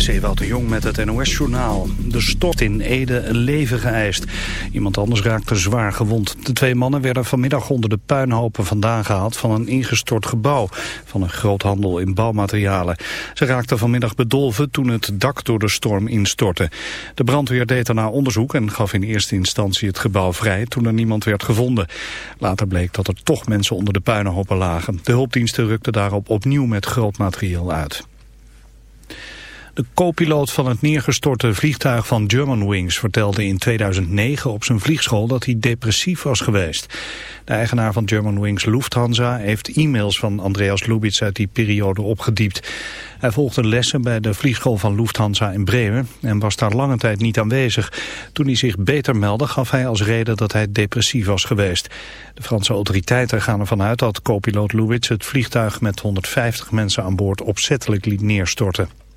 Dit is Ewout de Jong met het NOS-journaal. De stort in Ede een leven geëist. Iemand anders raakte zwaar gewond. De twee mannen werden vanmiddag onder de puinhopen vandaan gehaald... van een ingestort gebouw van een groothandel in bouwmaterialen. Ze raakten vanmiddag bedolven toen het dak door de storm instortte. De brandweer deed daarna onderzoek en gaf in eerste instantie het gebouw vrij... toen er niemand werd gevonden. Later bleek dat er toch mensen onder de puinhopen lagen. De hulpdiensten rukten daarop opnieuw met groot materieel uit. De co-piloot van het neergestorte vliegtuig van Germanwings vertelde in 2009 op zijn vliegschool dat hij depressief was geweest. De eigenaar van Germanwings Lufthansa heeft e-mails van Andreas Lubitz uit die periode opgediept. Hij volgde lessen bij de vliegschool van Lufthansa in Bremen en was daar lange tijd niet aanwezig. Toen hij zich beter meldde gaf hij als reden dat hij depressief was geweest. De Franse autoriteiten gaan ervan uit dat co-piloot Lubitz het vliegtuig met 150 mensen aan boord opzettelijk liet neerstorten.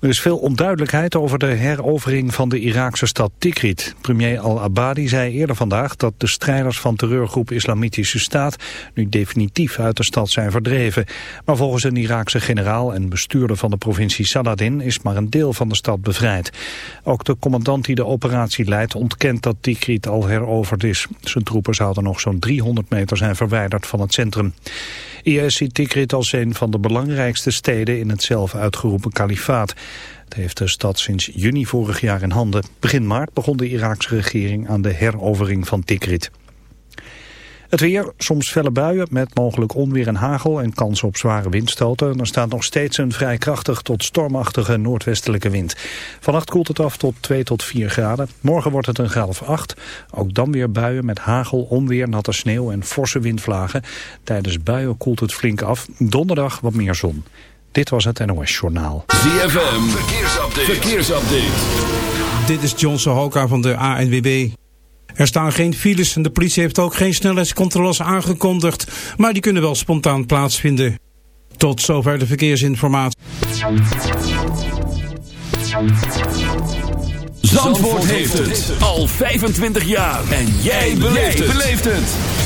Er is veel onduidelijkheid over de herovering van de Iraakse stad Tikrit. Premier al-Abadi zei eerder vandaag dat de strijders van terreurgroep Islamitische Staat nu definitief uit de stad zijn verdreven. Maar volgens een Iraakse generaal en bestuurder van de provincie Saladin is maar een deel van de stad bevrijd. Ook de commandant die de operatie leidt ontkent dat Tikrit al heroverd is. Zijn troepen zouden nog zo'n 300 meter zijn verwijderd van het centrum. IS ziet Tikrit als een van de belangrijkste steden in het zelf uitgeroepen kalifaat. Het heeft de stad sinds juni vorig jaar in handen. Begin maart begon de Iraakse regering aan de herovering van Tikrit. Het weer, soms felle buien met mogelijk onweer en hagel en kans op zware windstoten. Er staat nog steeds een vrij krachtig tot stormachtige noordwestelijke wind. Vannacht koelt het af tot 2 tot 4 graden. Morgen wordt het een graad of 8. Ook dan weer buien met hagel, onweer, natte sneeuw en forse windvlagen. Tijdens buien koelt het flink af. Donderdag wat meer zon. Dit was het NOS Journaal. ZFM, verkeersupdate. verkeersupdate. Dit is Johnson Hoka van de ANWB. Er staan geen files en de politie heeft ook geen snelheidscontroles aangekondigd, maar die kunnen wel spontaan plaatsvinden. Tot zover de verkeersinformatie. Zandvoort heeft het al 25 jaar en jij beleeft het.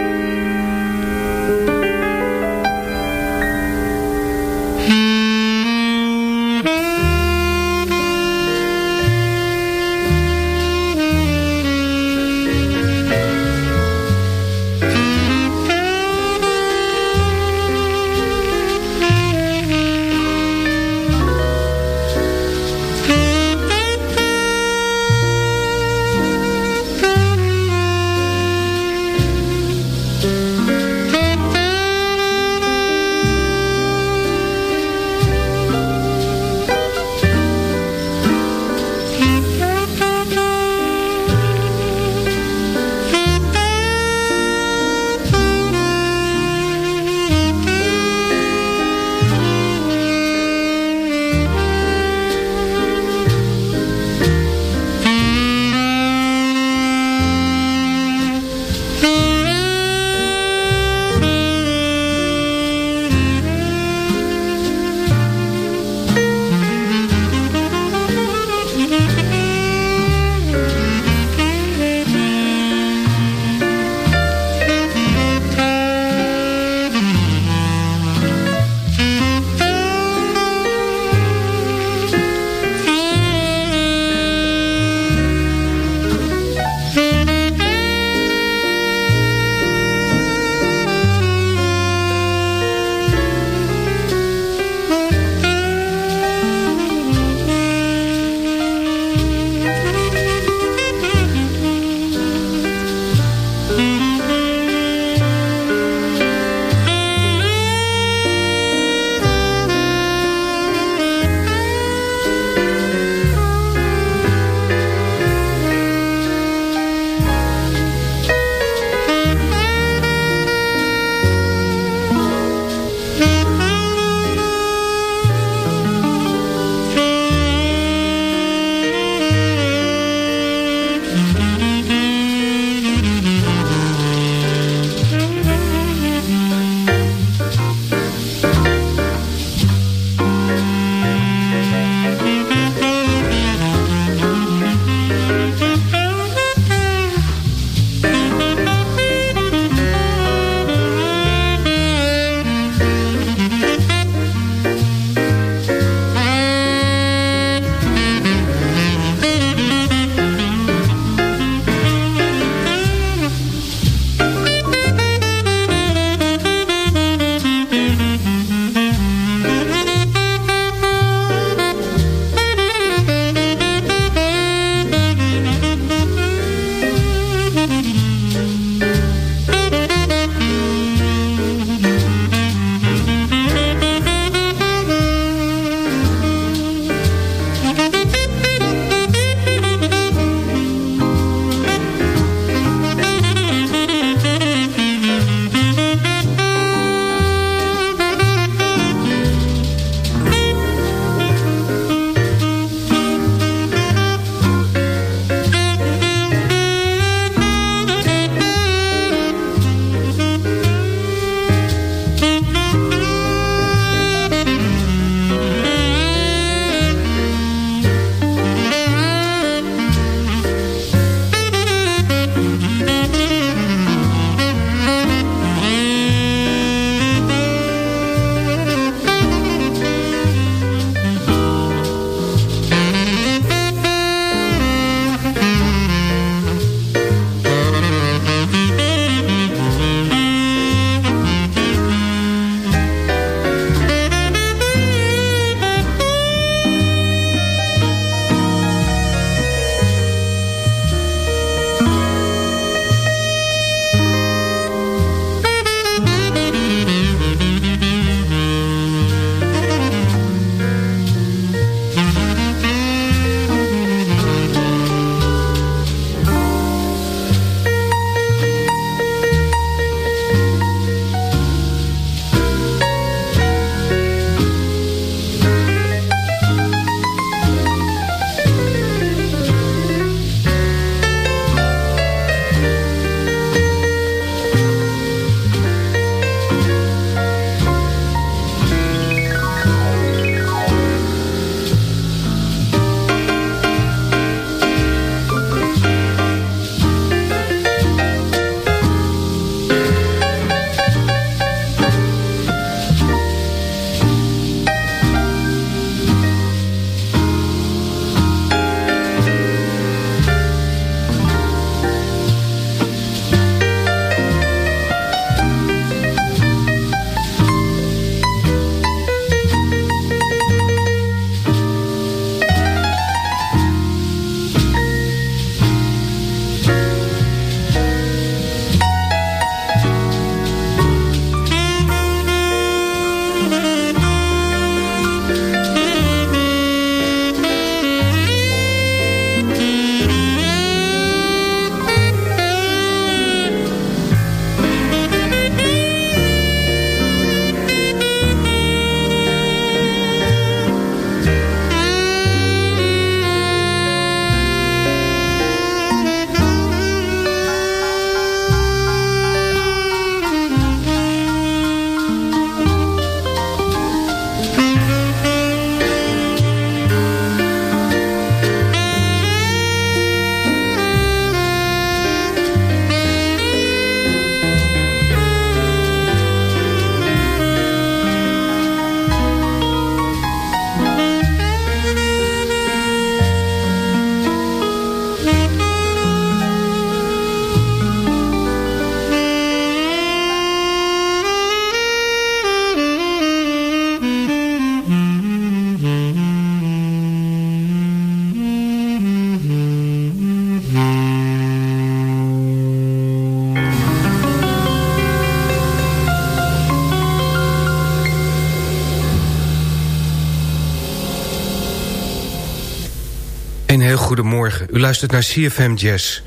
Een heel goedemorgen. U luistert naar CFM Jazz.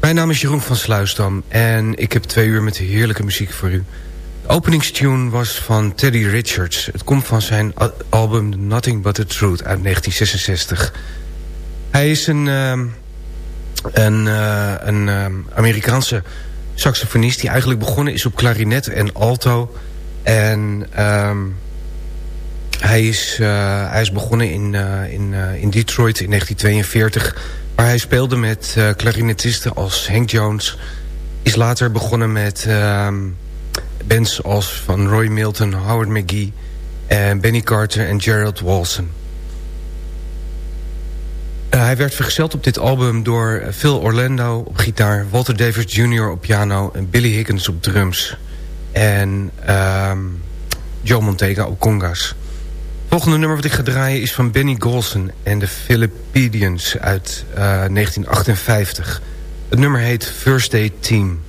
Mijn naam is Jeroen van Sluisdam en ik heb twee uur met heerlijke muziek voor u. De openingstune was van Teddy Richards. Het komt van zijn album Nothing But The Truth uit 1966. Hij is een, uh, een, uh, een uh, Amerikaanse saxofonist... die eigenlijk begonnen is op klarinet en alto. En... Um, hij is, uh, hij is begonnen in, uh, in, uh, in Detroit in 1942... waar hij speelde met klarinetisten als Hank Jones... is later begonnen met bands als van Roy Milton, Howard McGee... en Benny Carter en Gerald Walson. hij werd vergezeld op dit album door Phil Orlando op gitaar... Walter Davis Jr. op piano en Billy Higgins op drums... en um, Joe Montega op congas volgende nummer wat ik ga draaien is van Benny Golson en de Philippidians uit uh, 1958. Het nummer heet First Day Team.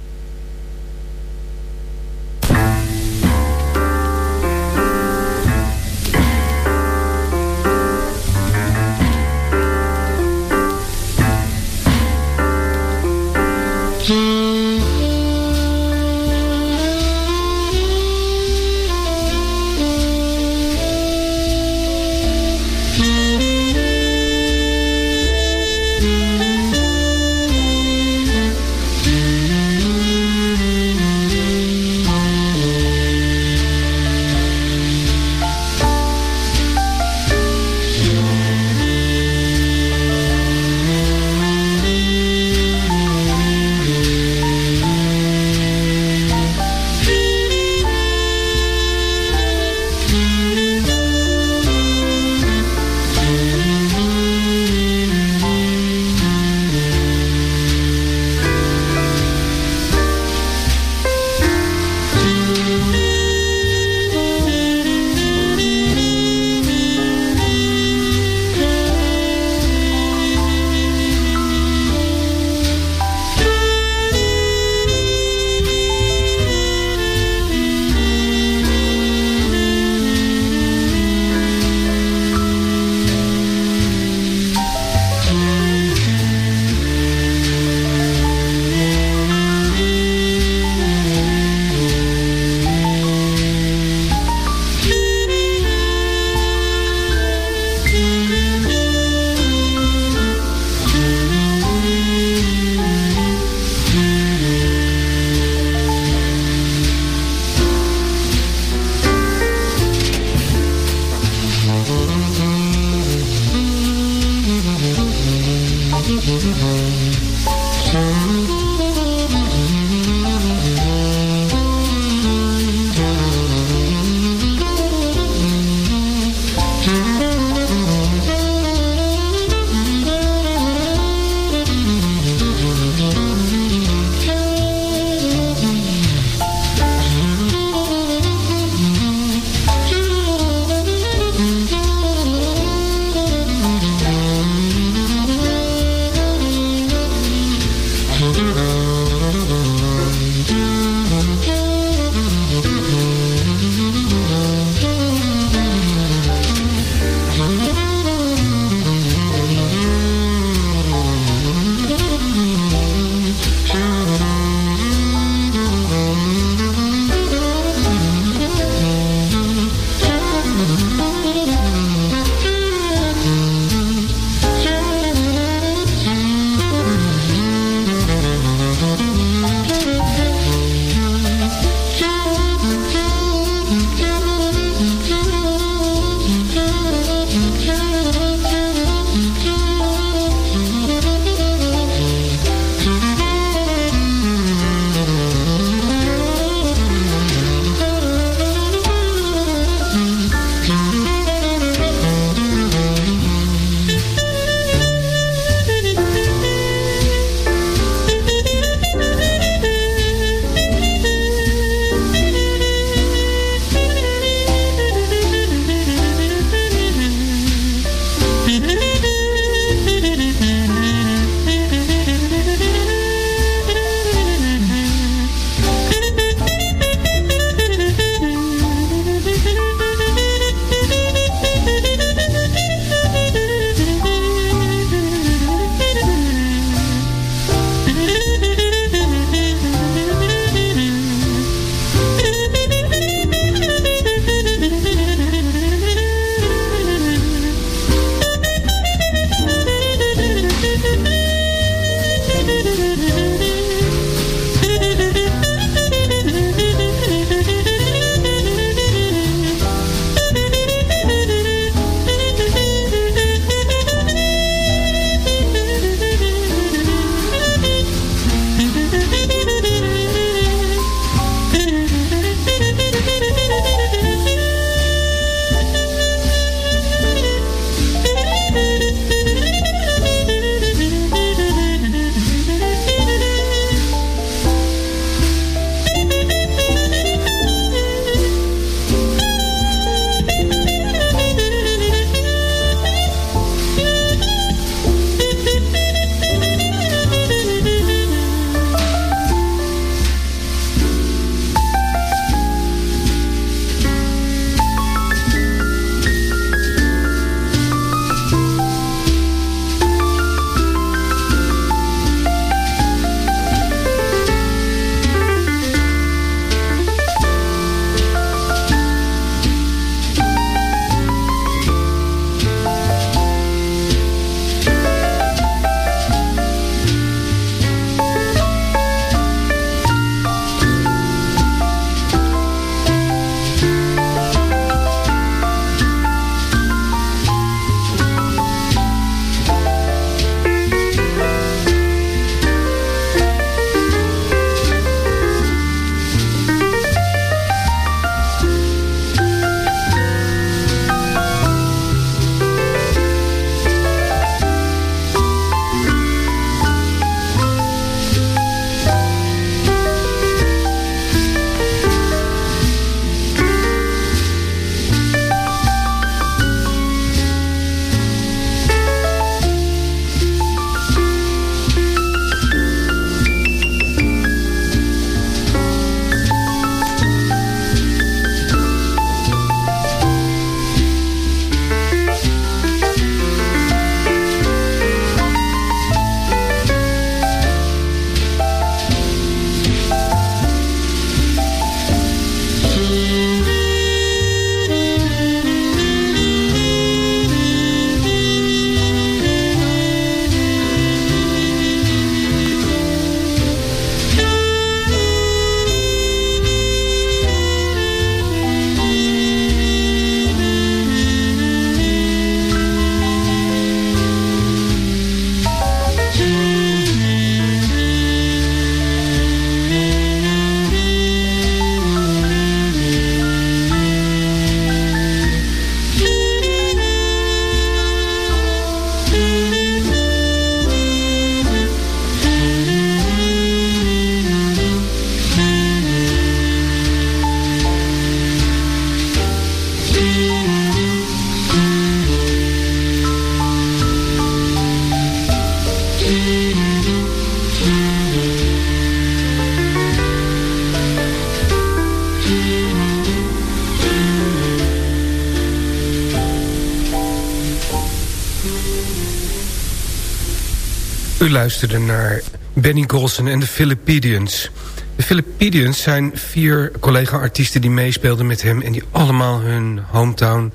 Luisterde naar Benny Golson en de Philippidians. De Philippidians zijn vier collega-artiesten die meespeelden met hem... en die allemaal hun hometown,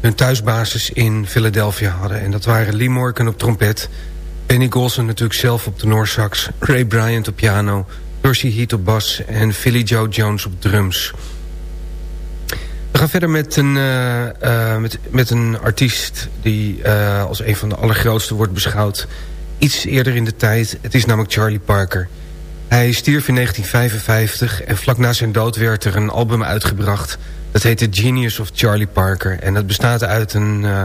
hun thuisbasis in Philadelphia hadden. En dat waren Lee Morgan op trompet... Benny Golson natuurlijk zelf op de Noorsax... Ray Bryant op piano, Percy Heat op bas... en Philly Joe Jones op drums... We gaan verder met een, uh, uh, met, met een artiest die uh, als een van de allergrootste wordt beschouwd iets eerder in de tijd. Het is namelijk Charlie Parker. Hij stierf in 1955 en vlak na zijn dood werd er een album uitgebracht. Dat heet The Genius of Charlie Parker. En dat bestaat uit een uh,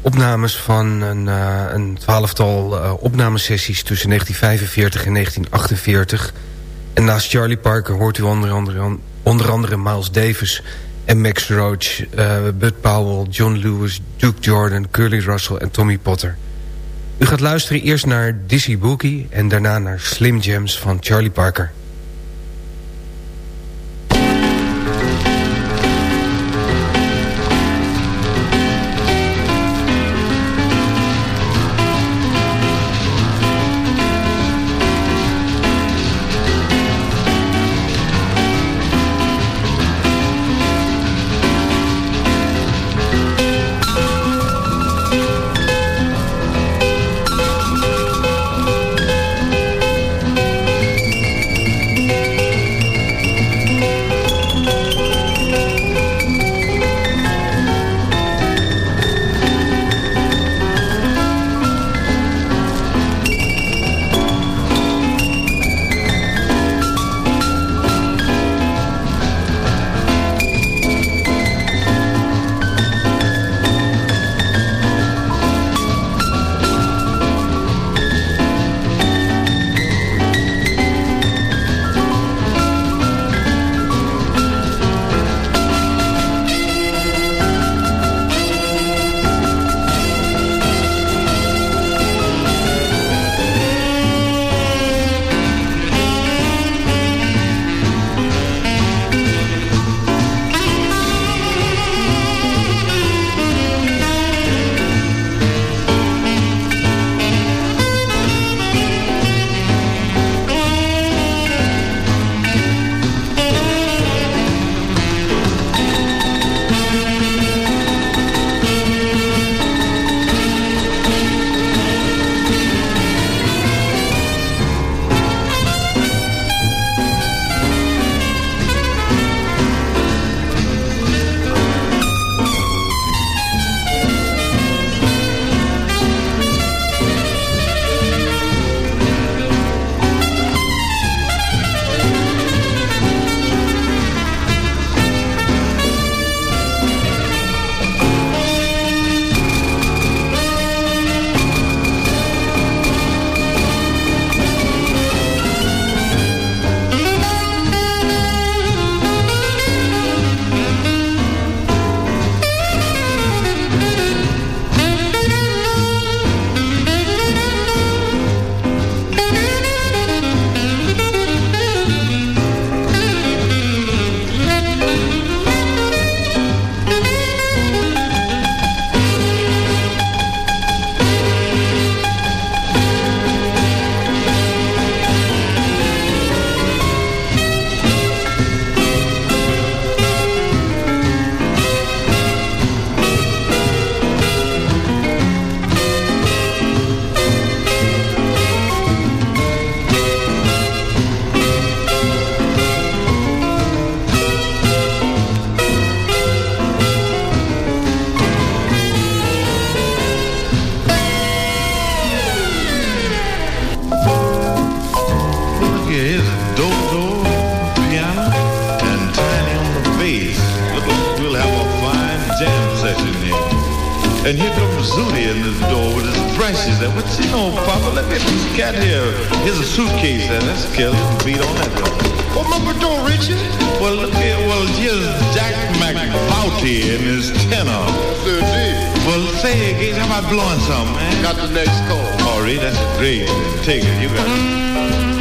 opnames van een, uh, een twaalftal uh, opnamesessies tussen 1945 en 1948. En naast Charlie Parker hoort u onder andere, onder andere Miles Davis en Max Roach, Bud Powell, John Lewis, Duke Jordan, Curly Russell en Tommy Potter. U gaat luisteren eerst naar Dizzy Boogie en daarna naar Slim Jams van Charlie Parker. And here comes Zooty in this door with his brushes. And what's you know, Papa, let me put the cat here. Here's a suitcase and this skeleton beat on that door. Oh, remember door, Richard? Well, look here. Well, here's Jack McBouty in his tenor. Well, say, he's how about blowing some, man? Got the next call. Oh, All right, that's great. Take it. You got it.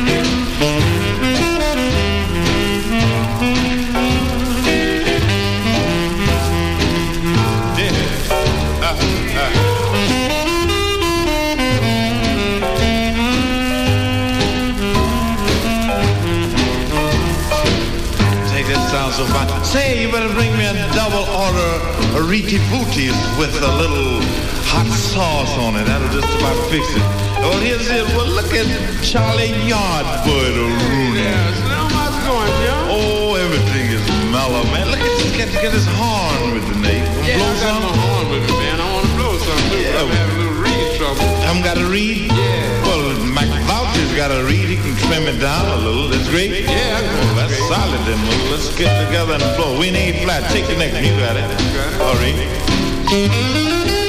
Say, you better bring me a double order of Riti Booties with a little hot sauce on it. That'll just about fix it. Well, here's it. Well, look at Charlie Yardbird or Rooney. Yeah, so now how's it going, Joe? Oh, everything is mellow, man. Look at this. Get, get his horn with the Nate. Yeah, blow I got some? my horn with me, man. I want to blow some, too. Yeah. but I'm having a little reading trouble. Haven't got to read? Yeah. Voucher's got to read. He can trim it down a little. That's great. Yeah, Well, that's solid then. Well, let's get together and blow. We ain't flat. Take the one. You got it. All right.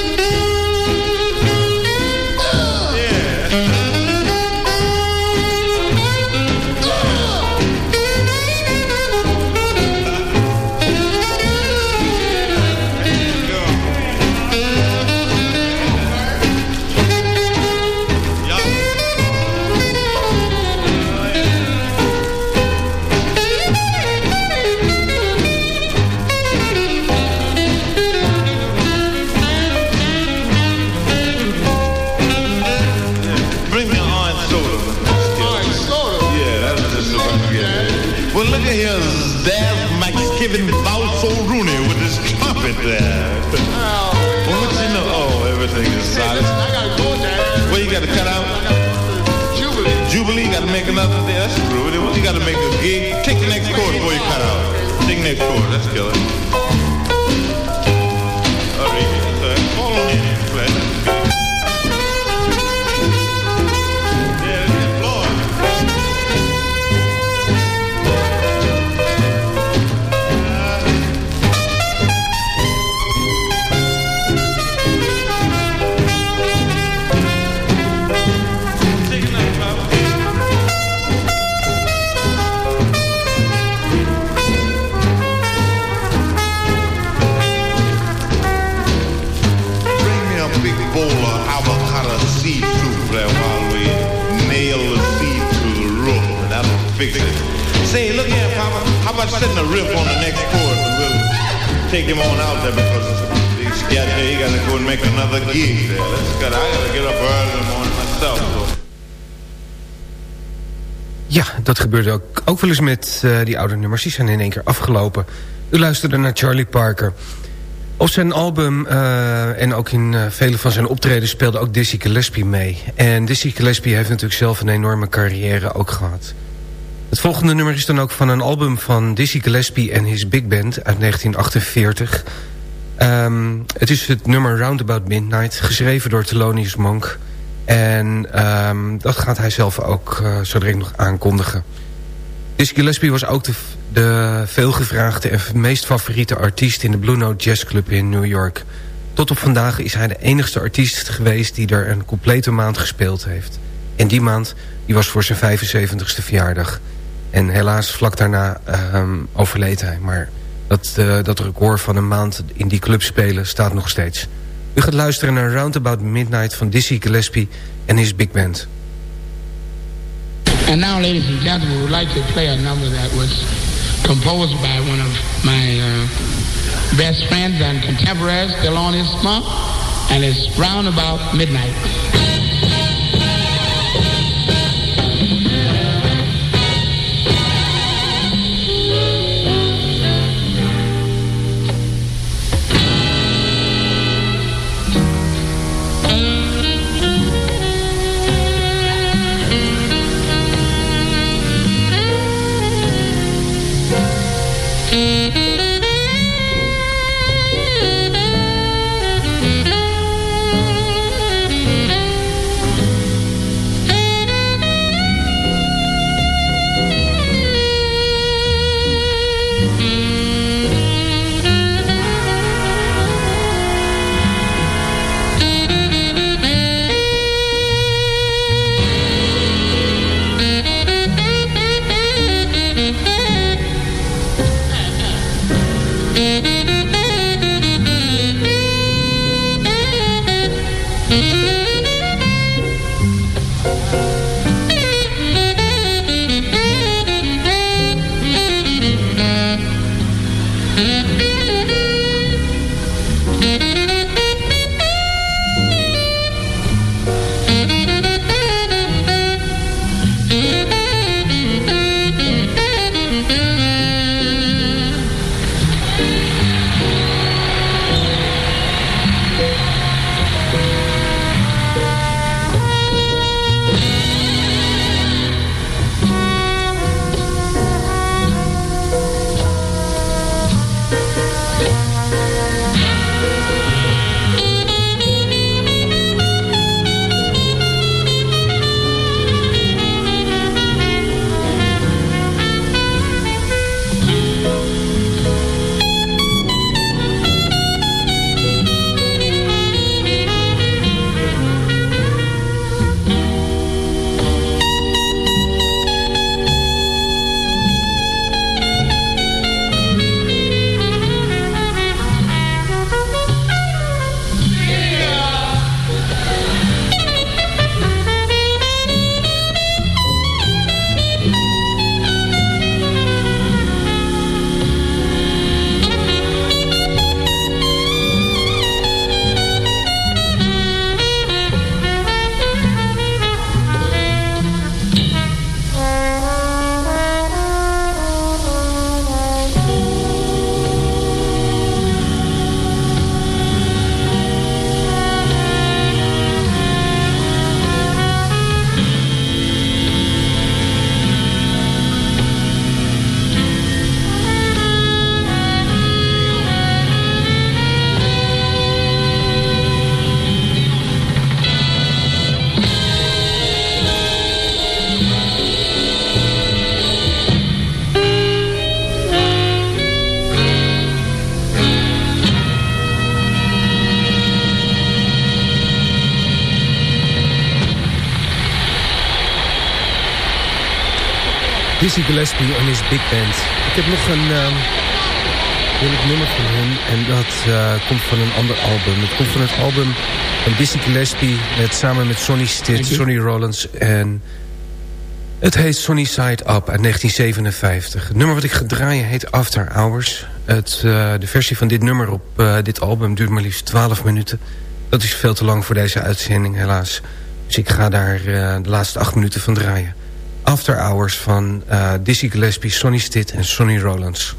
Another. Yeah, that's. Well, you got to make a gig. Take the next chord before you cut out. Take the next chord. Let's kill Setting a riff on the next chord and we'll take him on out there because he's got there. He got to go and make another gig there. Let's go. I got to get up early in the morning myself. So. Ja, dat gebeurde ook, ook wel eens met eh, die oude nummers. Die zijn in één keer afgelopen. U luisterde naar Charlie Parker. Op zijn album eh, en ook in eh, vele van zijn optredens speelde ook Dizzy Gillespie mee. En Dizzy Gillespie heeft natuurlijk zelf een enorme carrière ook gehad. Het volgende nummer is dan ook van een album van Dizzy Gillespie en his big band uit 1948. Ehm, het is het nummer Roundabout Midnight, geschreven door Thelonious Monk... En ehm, dat gaat hij zelf ook uh, zo nog aankondigen. Dizzy Gillespie was ook de, de veelgevraagde en meest favoriete artiest... in de Blue Note Jazz Club in New York. Tot op vandaag is hij de enigste artiest geweest... die er een complete maand gespeeld heeft. En die maand die was voor zijn 75ste verjaardag. En helaas vlak daarna um, overleed hij. Maar dat, uh, dat record van een maand in die club spelen staat nog steeds... U gaat luisteren naar Roundabout Midnight van Dizzy Gillespie en his big band. And now, ladies and gentlemen, we would like to play a number that was composed by one of my uh, best friends and contemporaries, Thelonious Monk, and it's Roundabout Midnight. Dizzy Gillespie en his Big Band. Ik heb nog een um, heerlijk nummer van hem. En dat uh, komt van een ander album. Het komt van het album van Dizzy Gillespie. Met, samen met Sonny Stitt, Sonny Rollins. En het heet Sonny Side Up uit 1957. Het nummer wat ik ga draaien heet After Hours. Het, uh, de versie van dit nummer op uh, dit album duurt maar liefst 12 minuten. Dat is veel te lang voor deze uitzending helaas. Dus ik ga daar uh, de laatste 8 minuten van draaien. After Hours van uh, Dizzy Gillespie, Sonny Stitt en Sonny Rollins.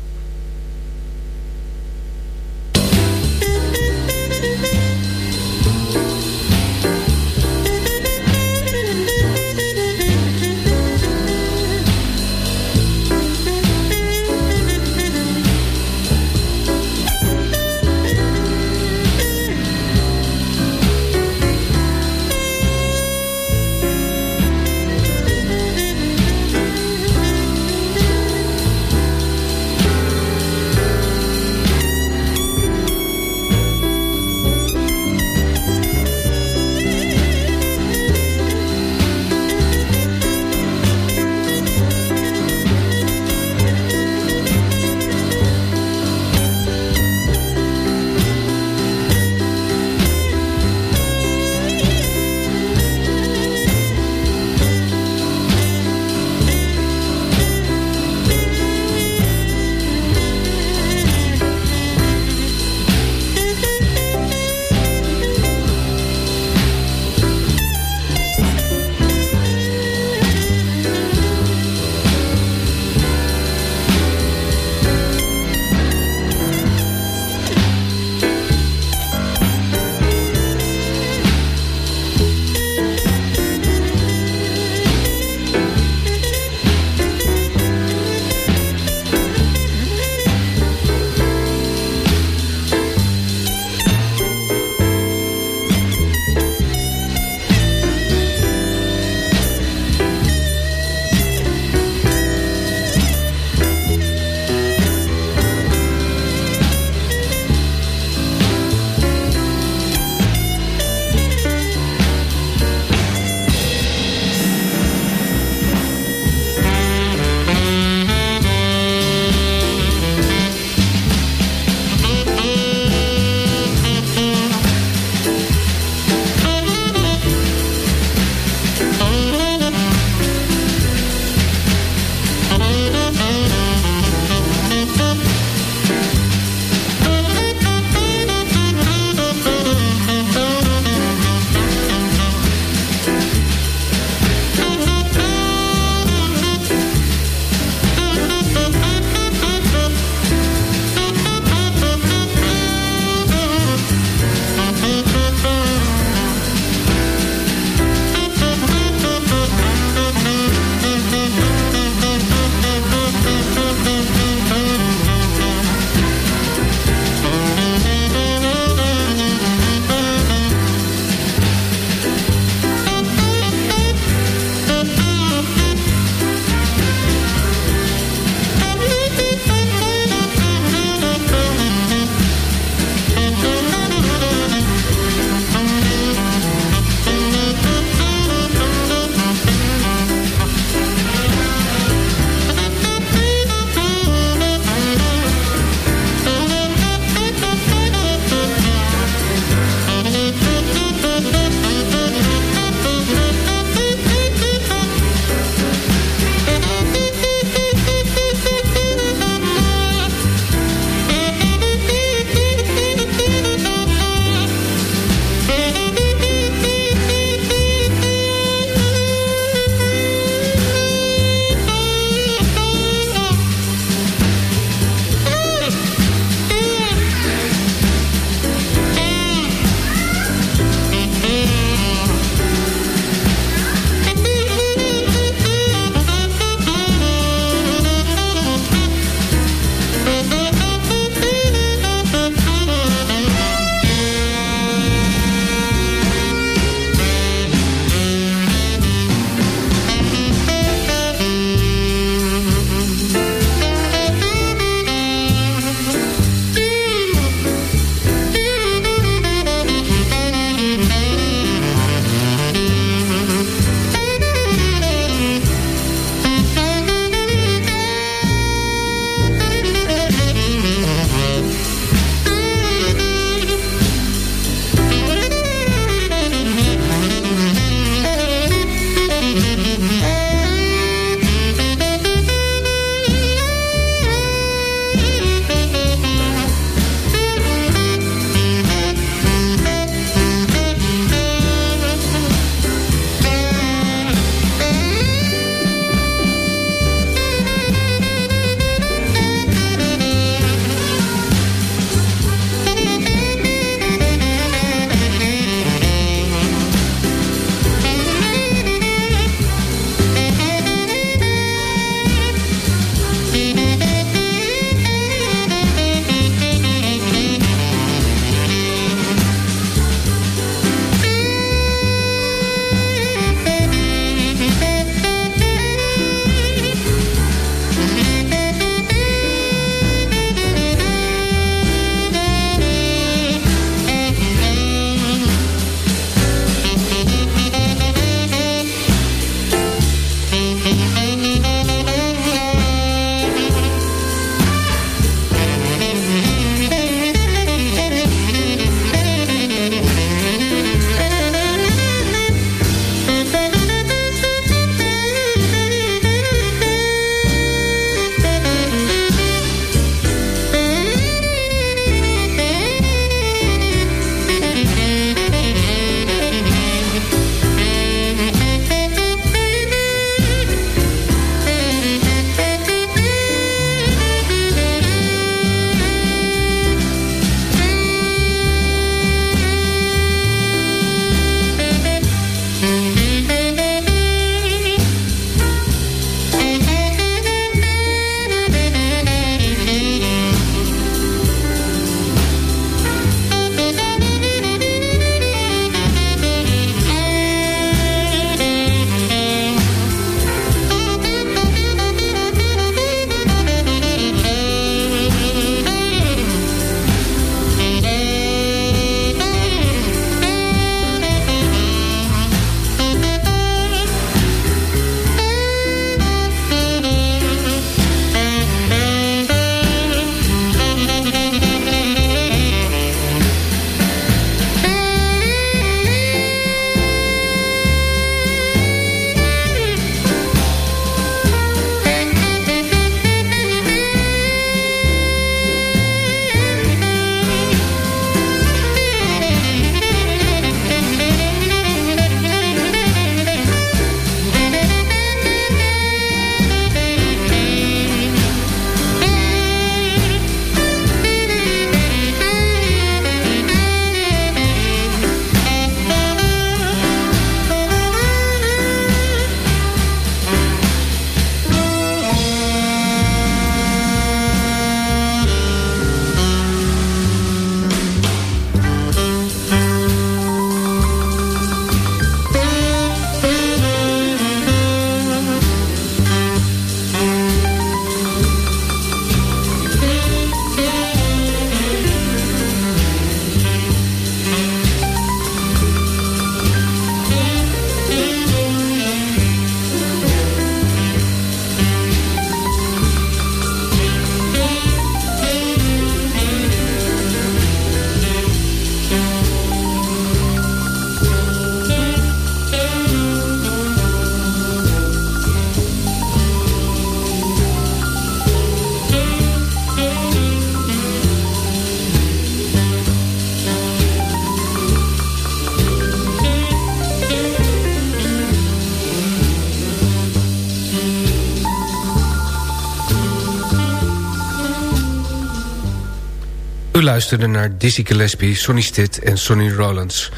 Luisterde naar Dizzy Gillespie, Sonny Stitt en Sonny Rollins.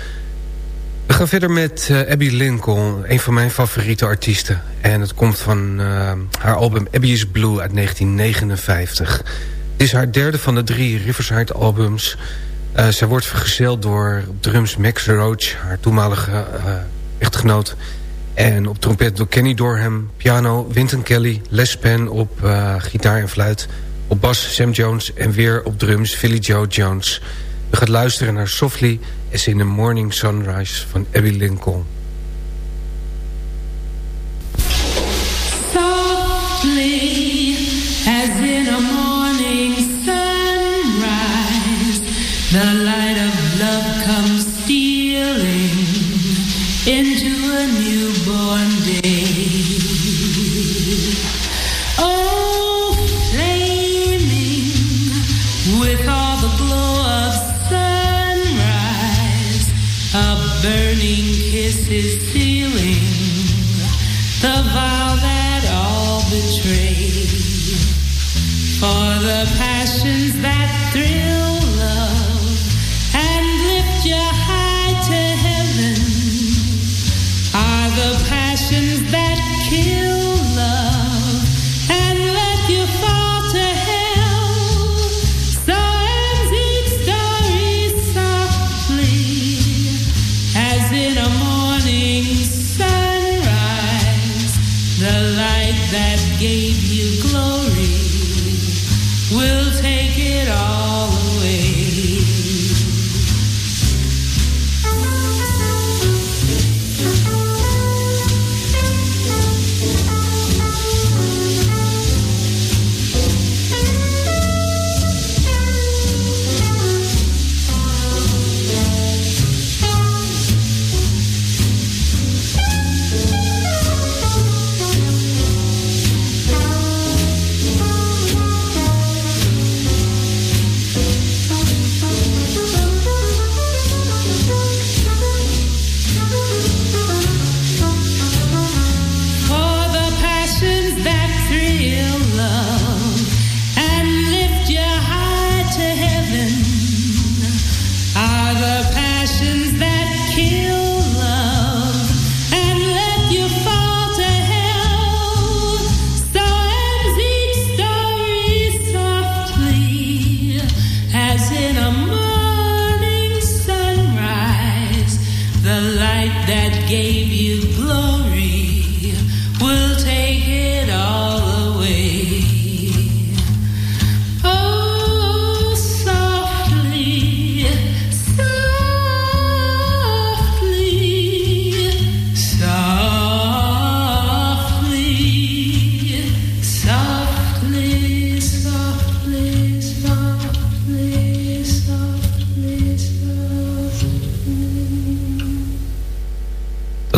We gaan verder met uh, Abby Lincoln, een van mijn favoriete artiesten. En het komt van uh, haar album Abby is Blue uit 1959. Het is haar derde van de drie Riverside albums. Uh, zij wordt vergezeld door drums Max Roach, haar toenmalige echtgenoot... En op trompet door Kenny Dorham, piano Winton Kelly, Les Penn op gitaar en fluit... op bas Sam Jones en weer op drums Philly Joe Jones. We gaan luisteren naar Softly as in the Morning Sunrise van Abby Lincoln. Gave you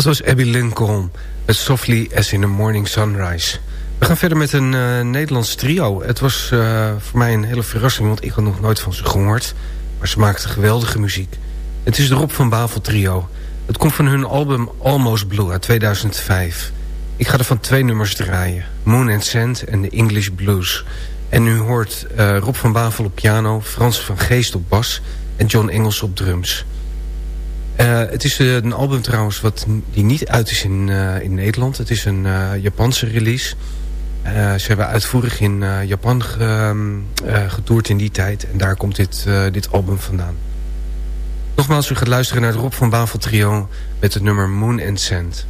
was Abby Lincoln met Softly as in a Morning Sunrise. We gaan verder met een uh, Nederlands trio. Het was uh, voor mij een hele verrassing, want ik had nog nooit van ze gehoord. Maar ze maakten geweldige muziek. Het is de Rob van Bavel trio. Het komt van hun album Almost Blue uit 2005. Ik ga er van twee nummers draaien. Moon and Sand en The English Blues. En u hoort uh, Rob van Bavel op piano, Frans van Geest op bas... en John Engels op drums. Uh, het is uh, een album trouwens wat die niet uit is in, uh, in Nederland. Het is een Japanse release. ze hebben uitvoerig in Japan ge, getoerd in die tijd. En daar komt dit, dit album vandaan. Nogmaals, u gaat luisteren naar het Rob van Bavel trio... met het nummer Moon and Sand.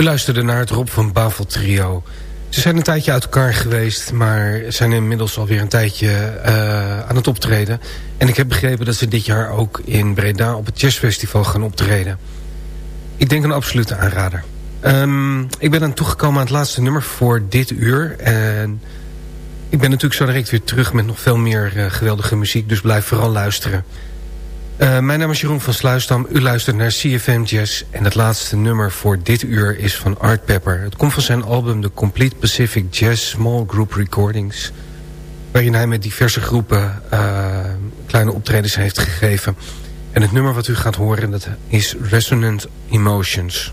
U luisterde naar het Rob van Bavel trio. Ze zijn een tijdje uit elkaar geweest, maar zijn inmiddels alweer een tijdje uh, aan het optreden. En ik heb begrepen dat ze dit jaar ook in Breda op het jazzfestival gaan optreden. Ik denk een absolute aanrader. Um, ik ben dan toegekomen aan het laatste nummer voor dit uur. En ik ben natuurlijk zo direct weer terug met nog veel meer uh, geweldige muziek. Dus blijf vooral luisteren. Uh, mijn naam is Jeroen van Sluisdam. U luistert naar CFM Jazz. En het laatste nummer voor dit uur is van Art Pepper. Het komt van zijn album The Complete Pacific Jazz Small Group Recordings. Waarin hij met diverse groepen uh, kleine optredens heeft gegeven. En het nummer wat u gaat horen dat is Resonant Emotions.